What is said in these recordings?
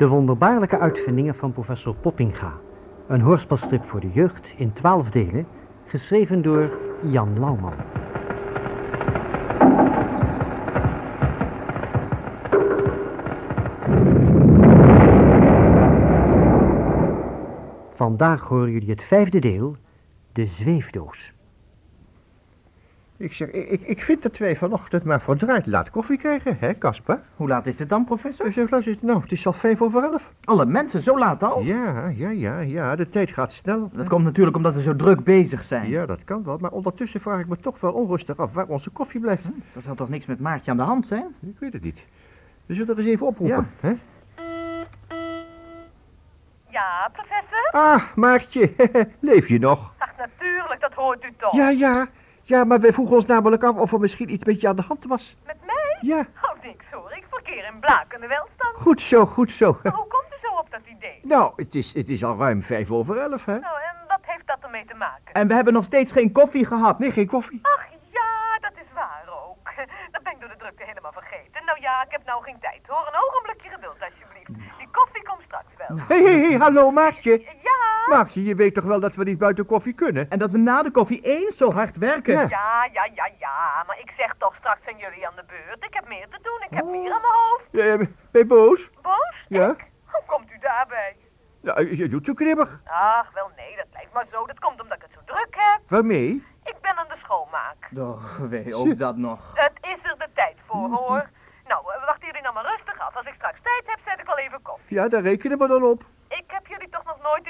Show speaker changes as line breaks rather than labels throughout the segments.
De wonderbaarlijke uitvindingen van professor Poppinga. Een hoorspelstrip voor de jeugd in twaalf delen, geschreven door Jan Lauwman. Vandaag horen jullie het vijfde deel, de zweefdoos.
Ik zeg, ik, ik vind dat wij vanochtend maar verdraaid laat koffie krijgen, hè, Kasper?
Hoe laat is het dan, professor?
Ik zeg, luister, nou, het is al vijf over elf.
Alle mensen, zo laat al?
Ja, ja, ja, ja, de tijd gaat snel.
Dat komt natuurlijk omdat we zo druk bezig zijn.
Ja, dat kan wel, maar ondertussen vraag ik me toch wel onrustig af waar onze koffie blijft.
Er zal toch niks met Maartje aan de hand zijn?
Ik weet het niet. We zullen er eens even oproepen, hè?
Ja, professor?
Ah, Maartje, leef je nog?
Ach, natuurlijk, dat hoort u toch.
Ja, ja, ja, maar wij vroegen ons namelijk af of er misschien iets met je aan de hand was.
Met mij?
Ja,
Oh, niks hoor. Ik verkeer in blakende welstand.
goed zo, goed zo.
Maar hoe komt u zo op dat idee?
Nou, het is, het is al ruim vijf over elf, hè?
Nou, en wat heeft dat ermee te maken?
En we hebben nog steeds geen koffie gehad.
Nee, geen koffie.
Ach ja, dat is waar ook. Dat ben ik door de drukte helemaal vergeten. Nou ja, ik heb nou geen tijd hoor. Een ogenblikje geduld alsjeblieft. Die koffie komt straks wel.
Hé, hé, hé, hallo, Maartje. Maartje, je weet toch wel dat we niet buiten koffie kunnen?
En dat we na de koffie eens zo hard werken.
Ja.
Ja, ja, ja, ja. Maar ik zeg toch, straks zijn jullie aan de beurt. Ik heb meer te doen. Ik heb meer aan mijn hoofd.
Ja, ben je boos?
Boos?
Ja?
Ik? Hoe komt u daarbij?
Ja, je doet zo kribbig.
Ach, wel nee, dat blijft maar zo. Dat komt omdat ik het zo druk heb.
Waarmee?
Ik ben aan de schoonmaak.
Oh, wee, ook dat nog.
Het is er de tijd voor, hoor. Nou, eh, wachten jullie nou maar rustig af. Als ik straks tijd heb, zet ik al even koffie.
Ja, daar rekenen we dan op.
Ik heb jullie toch nog nooit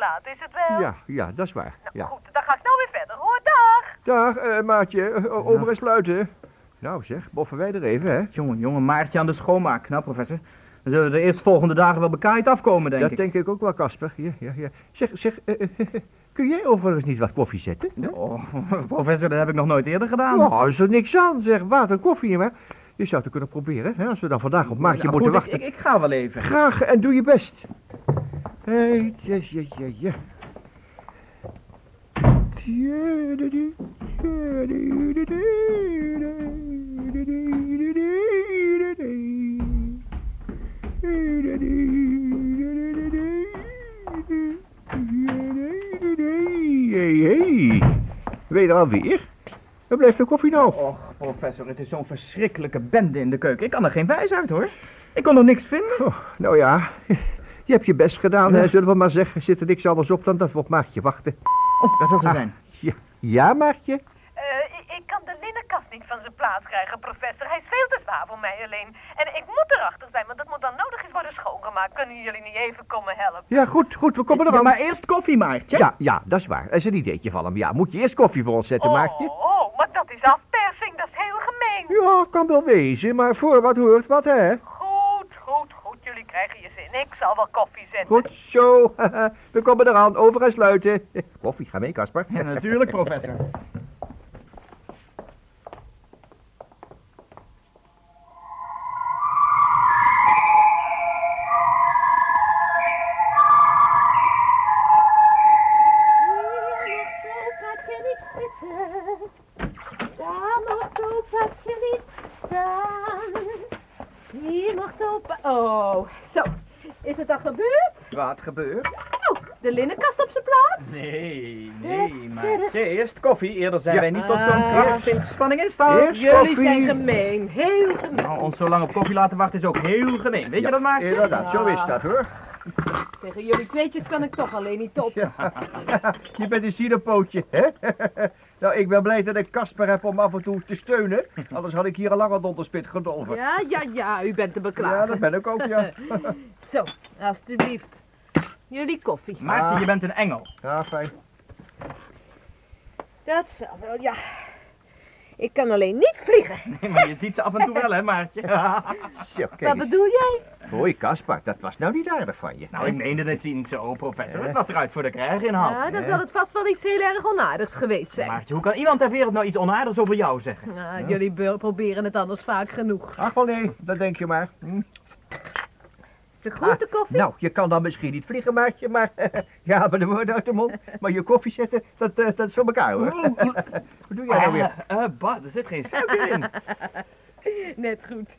gelaten, is het wel?
Ja, ja, dat is waar.
Nou,
Ja.
goed, dan ga ik nou weer verder, hoor. Dag!
Dag, eh, Maartje, eh, over en sluiten. Nou zeg, boffen wij er even, hè?
Jongen, jongen, Maartje aan de schoonmaak. Nou, professor, we zullen de eerst volgende dagen wel bekaaid afkomen, denk
dat
ik.
denk ik ook wel, Casper. Ja, ja, ja. Zeg, zeg, eh, eh, kun jij overigens niet wat koffie zetten?
Oh, professor, dat heb ik nog nooit eerder gedaan.
Nou, is er niks aan, zeg. Water en koffie, maar je zou het kunnen proberen, hè? Als we dan vandaag op Maartje
Nou,
moeten
goed,
wachten.
Ik ga wel even.
Graag en doe je best. Hey, ja, ja, ja, ja. Hey, hey. Ben je er alweer? Waar blijft de koffie nou?
Och, professor, het is zo'n verschrikkelijke bende in de keuken. Ik kan er geen wijs uit, hoor. Ik kon er niks vinden.
Oh, nou ja, je hebt je best gedaan, hè, zullen we maar zeggen. Zit er niks anders op dan dat we op Maartje wachten.
Oh, dat zal ze zijn.
Ja, ja Maartje?
Eh, ik, kan de linnenkast niet van zijn plaats krijgen, professor. Hij is veel te zwaar voor mij alleen. En ik moet erachter zijn, want dat moet dan nodig eens worden schoongemaakt. Kunnen jullie niet even komen helpen?
Ja, goed, goed, we komen
Ja,
eraan.
maar eerst koffie, Maartje.
Ja, ja, dat is waar. Dat is een ideetje van hem. Ja, moet je eerst koffie voor ons zetten, Maartje?
Oh, oh, maar dat is afpersing. Dat is heel gemeen.
Ja, kan wel wezen, maar voor wat hoort wat, hè?
Goed, goed, goed. Jullie krijgen je. Ik zal wel koffie zetten.
Goed zo, we komen eraan, over en sluiten. Koffie, ga mee, Kasper.
Ja, natuurlijk, professor.
gebeurd?
Wat gebeurt?
Oh, de linnenkast op zijn plaats?
Nee, nee, Maartje. Eerst koffie. Eerder zijn wij niet tot zo'n
Ah,
krachtsinspanning in staat.
Eerst
Jullie
koffie.
zijn gemeen. Heel gemeen.
Nou, ons zo lang op koffie laten wachten is ook heel gemeen. Weet je dat, Maartje?
Inderdaad, zo is dat, hoor.
Tegen jullie tweetjes kan ik toch alleen niet op.
Je bent een sierenpootje, hè? nou, ik ben blij dat ik Kasper heb om af en toe te steunen. Anders had ik hier al lang aan donderspit gedolven.
Ja, ja, ja, u bent te
Ja,
beklagen.
dat ben ik ook, ja.
Zo, alstublieft. Jullie koffie.
Maartje, je bent een engel.
Ja, fijn.
Dat zal wel, ja. Ik kan alleen niet vliegen.
Nee, maar je ziet ze af en toe wel, hè, Maartje?
Zo, kijk
Wat
eens.
bedoel jij?
Hoi, Kasper, dat was nou niet aardig van je.
nou, ik meende het niet zo, professor. Het was eruit voor de krijginhoud.
Ja, dan zal het vast wel iets heel erg onaardigs geweest zijn.
Maartje, hoe kan iemand ter wereld nou iets onaardigs over jou zeggen?
Ja, jullie be- proberen het anders vaak genoeg.
Ach, wel nee, dat denk je maar. Hm.
Is het goed, de koffie?
Nou, je kan dan misschien niet vliegen, maatje, maar ja, maar de woorden uit de mond. Maar je koffie zetten, dat, eh, dat is voor elkaar hoor. Wat doe jij nou weer?
Eh, bah, er zit geen suiker in.
Net goed.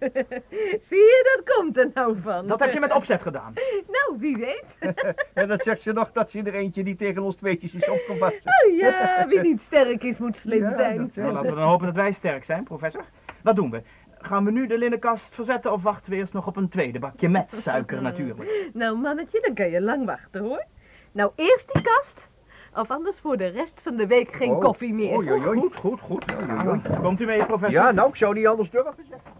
Zie je, dat komt er nou van.
Dat heb je met opzet gedaan.
Nou, wie weet.
En dat zegt ze nog dat ze er eentje die tegen ons tweetjes is opgepast.
Oh ja, wie niet sterk is, moet slim
Ja,
zijn.
dat
Nou, laten we dan hopen dat wij sterk zijn, professor. Wat doen we? Gaan we nu de linnenkast verzetten of wachten we eerst nog op een tweede bakje met suiker natuurlijk?
Nou, mannetje, dan kan je lang wachten hoor. Nou, eerst die kast. Of anders voor de rest van de week geen
Oh.
koffie meer.
Oei.
Goed, goed, goed. Komt u mee, professor?
Ja, nou, ik zou niet anders durven zeggen.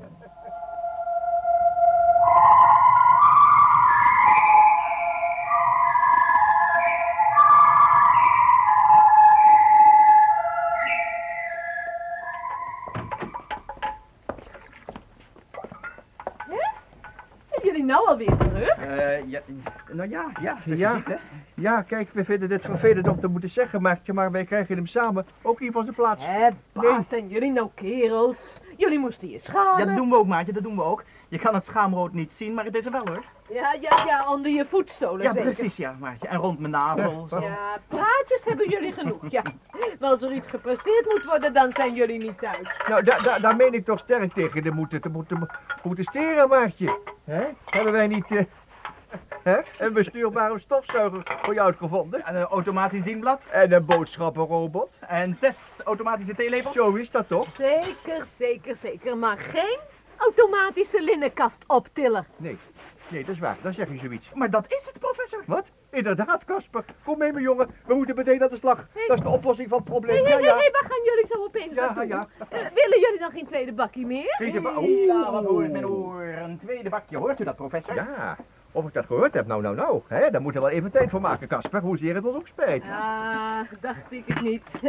Ja, nou ja, ja,
Ja.
je ziet, hè.
Ja, kijk, we vinden het vervelend om te moeten zeggen, Maartje, maar wij krijgen hem samen ook niet van zijn plaats.
Hé, baas, zijn jullie nou kerels? Jullie moesten je schamen.
Ja, dat doen we ook, maatje, dat doen we ook. Je kan het schaamrood niet zien, maar het is er wel, hoor.
Ja, ja, ja, onder je voetzolen
Ja,
zeker.
precies, ja, maatje. En rond mijn navel. zo.
Ja, praatjes hebben jullie genoeg, ja. Maar als er iets gepasseerd moet worden, dan zijn jullie niet thuis.
Nou, daar da, daar meen ik toch sterk tegen de moeten, te moeten, moeten steren, Maartje. Hè? Hebben wij niet eh, hè? een bestuurbare stofzuiger voor jou uitgevonden?
En een automatisch dienblad.
En een boodschappenrobot?
En zes automatische theelepels.
Zo is dat toch?
Zeker, zeker, zeker. Maar geen automatische linnenkast optillen.
Nee, nee, dat is waar. Dan zeg je zoiets.
Maar dat is het, professor.
Wat? Inderdaad, Kasper. Kom mee, mijn jongen. We moeten meteen aan de slag.
Hey.
Dat is de oplossing van het probleem.
hé,
Ja,
hé,
ja.
hé, waar gaan jullie zo opeens
Ja,
naartoe?
ja.
Eh, willen jullie dan geen tweede bakje meer?
Weet je wat?
Ja, wat hoort men hoor. Een tweede bakje, hoort u dat, professor?
Ja, of ik dat gehoord heb. Nou, nou, nou. Hè? Daar moeten we wel even tijd voor maken, Kasper. Hoezeer het ons ook spijt.
Ah, dacht ik het niet.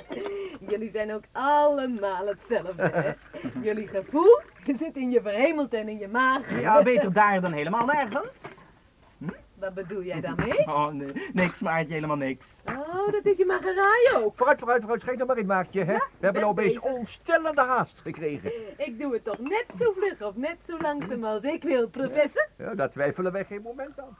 jullie zijn ook allemaal hetzelfde, hè? Jullie gevoel zit in je verhemeld en in je maag.
Ja, beter daar dan helemaal nergens.
Wat bedoel jij daarmee?
Oh, nee, niks, maatje, helemaal niks.
Oh, dat is je mageraai ook.
Vooruit, vooruit, vooruit. Schijt er maar in, maatje. Hè? we hebben
ben
nou opeens
bezig.
onstellende haast gekregen.
Ik doe het toch net zo vlug of net zo langzaam als ik wil, professor?
Ja, daar twijfelen wij geen moment aan.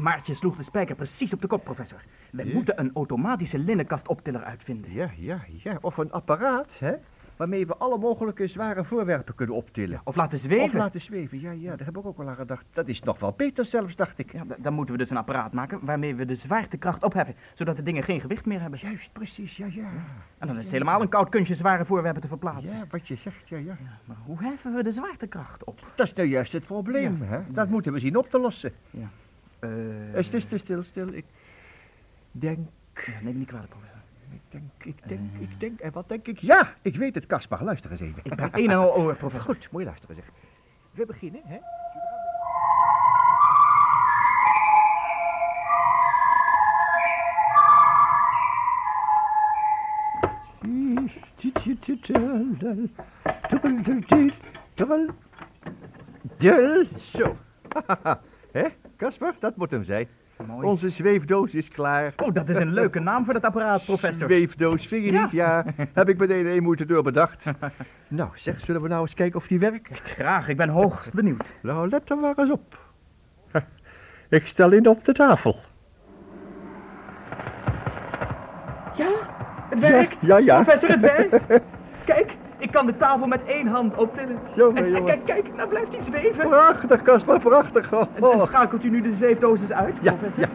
Maartje sloeg de spijker precies op de kop, professor. We moeten een automatische linnenkastoptiller uitvinden.
Ja, ja, ja. Of een apparaat, hè? Waarmee we alle mogelijke zware voorwerpen kunnen optillen.
Of laten zweven.
Of laten zweven, ja, ja. Daar heb ik ook wel aan gedacht. Dat is nog wel beter zelfs, dacht ik.
Ja, dan moeten we dus een apparaat maken waarmee we de zwaartekracht opheffen, zodat de dingen geen gewicht meer hebben.
Juist, precies, ja, ja.
En dan is het helemaal een koud kunstje zware voorwerpen te verplaatsen.
Ja, wat je zegt, ja, ja.
Maar hoe heffen we de zwaartekracht op?
Dat is nou juist het probleem, hè? Dat moeten we zien op te lossen.
Eh,
Eh, stil, stil, stil, stil. Ik denk,
neem me niet kwalijk, professor.
ik denk, ik denk, ik denk. En wat denk ik? Ja, ik weet het, Kaspar. Luister eens even.
Ik ben een en al oor, professor.
Goed, moet je luisteren, zeg. We beginnen, hè? Dul, zo. Hè, Kasper, dat moet hem zijn.
Mooi.
Onze zweefdoos is klaar.
Oh, dat is een leuke naam voor dat apparaat, professor.
Zweefdoos, vind je
Ja.
niet? Ja, heb ik meteen één moeite door bedacht. Nou, zeg, zullen we nou eens kijken of die werkt?
Graag, ik ben hoogst benieuwd.
Nou, let er maar eens op. Ik stel in op de tafel.
Ja, het werkt.
Ja, ja.
Professor, het werkt. Kijk, ik kan de tafel met één hand optillen.
Zo,
En,
jongen.
kijk, kijk, nou blijft hij zweven.
Prachtig, Caspar, prachtig. Oh,
En, en schakelt u nu de zweefdosis uit,
Ja,
professor?
ja.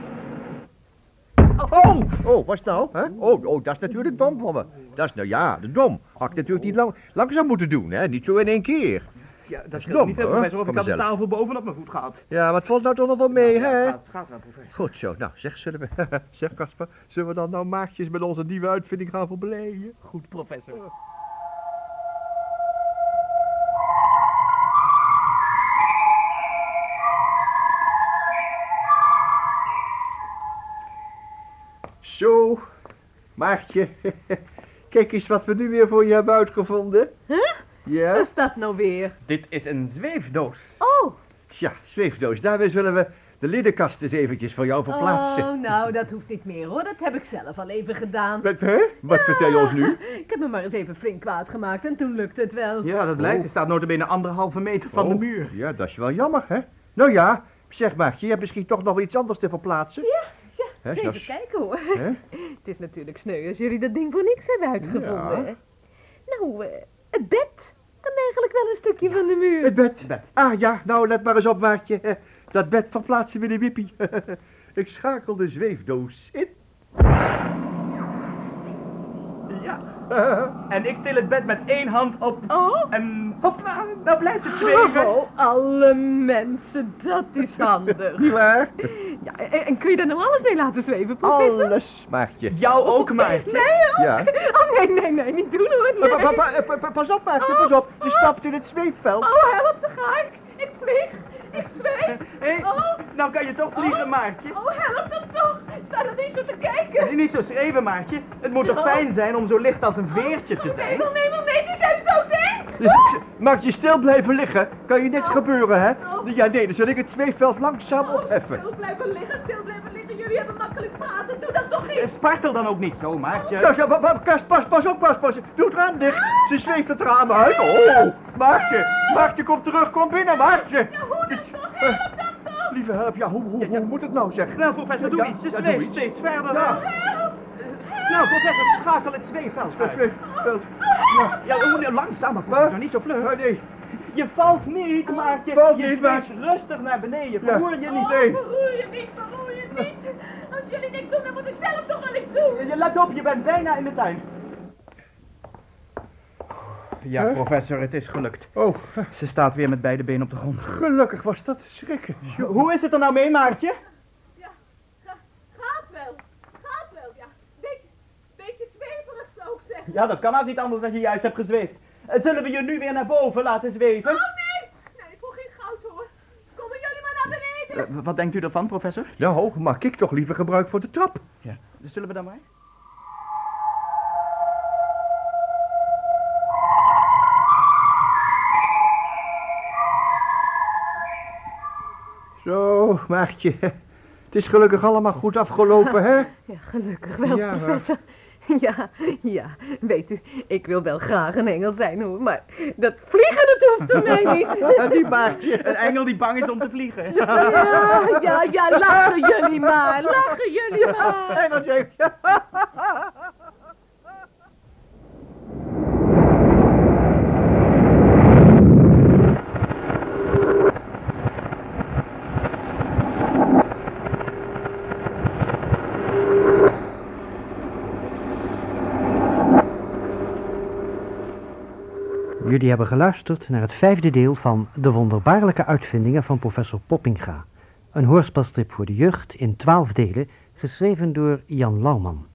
Oh,
Oh, wat is nou? Hè? Oh, oh, dat is natuurlijk dom van me. Dat is nou ja, de dom. Had ik natuurlijk niet lang, langzaam moeten doen, hè? Niet zo in één keer.
ja, dat
is dom,
niet veel, professor. Of ik had de tafel bovenop mijn voet gehad.
Ja, maar het valt nou toch nog wel mee,
Ja,
hè?
het gaat, het gaat wel, professor.
Goed zo. Nou, zeg, zullen we... zeg, Caspar, zullen we dan nou maagjes met onze nieuwe uitvinding gaan verblijden?
Goed, professor.
Zo, Maartje. Kijk eens wat we nu weer voor je hebben uitgevonden.
Huh?
Ja?
Wat is dat nou weer?
Dit is een zweefdoos.
Oh,
Ja, zweefdoos. Daarbij zullen we de linnenkast eens eventjes voor jou verplaatsen.
oh, nou, dat hoeft niet meer hoor. Dat heb ik zelf al even gedaan.
Wat, hè? Wat vertel je ons nu?
Ik heb me maar eens even flink kwaad gemaakt en toen lukte het wel.
Ja, dat blijkt. Er staat notabene anderhalve meter van de
Oh,
muur.
Ja, dat is wel jammer, hè? Nou ja, Zeg Maartje, je hebt misschien toch nog wel iets anders te verplaatsen? Ja, ja.
Even kijken hoor. Het is natuurlijk sneu als jullie dat ding voor niks hebben uitgevonden.
Ja.
hè? Nou, eh, het bed kan eigenlijk wel een stukje van de muur.
Het bed.
Bed.
Ah ja, nou let maar eens op Maartje. Eh, Dat bed verplaatsen we in de wippie. Ik schakel de zweefdoos in.
Ja. En ik til het bed met één hand op.
Oh.
En hopla, nou blijft het zweven.
Oh, alle mensen, dat is handig.
Niet waar?
Ja, en, en kun je daar nou alles mee laten zweven, professor?
Alles, Maartje.
Jou ook, Maartje.
Nee,
Ja.
Oh, nee, nee, nee, niet doen hoor. Nee.
pa- pa- pa- pa- Pas op, Maartje, pas op. Je stapt in het zweefveld.
Oh, help, daar ga ik. Ik vlieg. Ik zweef.
Hé,
Oh.
nou kan je toch vliegen, Maartje.
Oh, help dan toch. Sta er niet zo te kijken.
Niet zo schreeuwen, Maartje. Het moet toch
Ja.
fijn zijn om zo licht als een veertje te
Nee,
zijn?
nee, wel, nee, het is juist doodeng.
Dus ik Maartje, stil blijven liggen. Kan je niks gebeuren, hè?
Oh.
Ja, nee, dan zal ik het zweefveld langzaam
Oh,
opheffen.
stil blijven liggen, stil blijven liggen. Jullie hebben makkelijk praten. Doe dat toch niet.
Spartel dan ook niet zo, Maartje.
Nou, zo, pa- pa- Kas, pas, pas op, pas, pas. Doe het raam dicht. Ze zweeft het raam uit. Oh, Maartje. Maartje, kom terug. Kom binnen, Maartje. Lieve help, ja, hoe, hoe, hoe moet het nou, zeg?
Snel, professor, doe
Ja,
iets. Ze
ja,
zweeft steeds verder
Ja.
Snel, professor, schakel het zweefveld uit.
Zweefveld.
Ja, we moeten langzamer, professor, niet zo vlug.
Nee.
Je valt niet, Maartje.
Valt
je
niet,
zweeft rustig naar beneden.
Ja.
Verroer je niet.
Oh, verroer je niet, verroer je niet. Als jullie niks doen, dan moet ik zelf toch wel iets doen.
Je let op, je bent bijna in de tuin. Ja,
Huh?
professor, het is gelukt.
Oh,
Ze staat weer met beide benen op de grond.
gelukkig was dat schrikken.
Hoe is het er nou mee, Maartje?
Ja, ga- gaat wel. Gaat wel, ja. Beetje, beetje zweverig zou ik zeggen.
Ja, dat kan als niet anders als je juist hebt gezweefd. Eh, Zullen we je nu weer naar boven laten zweven?
Oh nee, nee, voor geen goud hoor. Komen jullie maar naar beneden.
Eh, wat denkt u ervan, professor?
Nou, maak ik toch liever gebruik voor de trap.
Ja. Dus zullen we dan maar?
Zo, Maartje. Het is gelukkig allemaal goed afgelopen, hè?
Ja, gelukkig wel,
Ja,
professor. Ja, ja, weet u, ik wil wel graag een engel zijn hoor, maar dat vliegen dat hoeft voor mij niet.
Die Maartje.
Een engel die bang is om te vliegen.
Ja, ja, ja, lachen jullie maar, lachen jullie maar.
Engeltje.
Jullie hebben geluisterd naar het vijfde deel van De wonderbaarlijke uitvindingen van professor Poppinga. Een hoorspelstrip voor de jeugd in twaalf delen, geschreven door Jan Lauwman.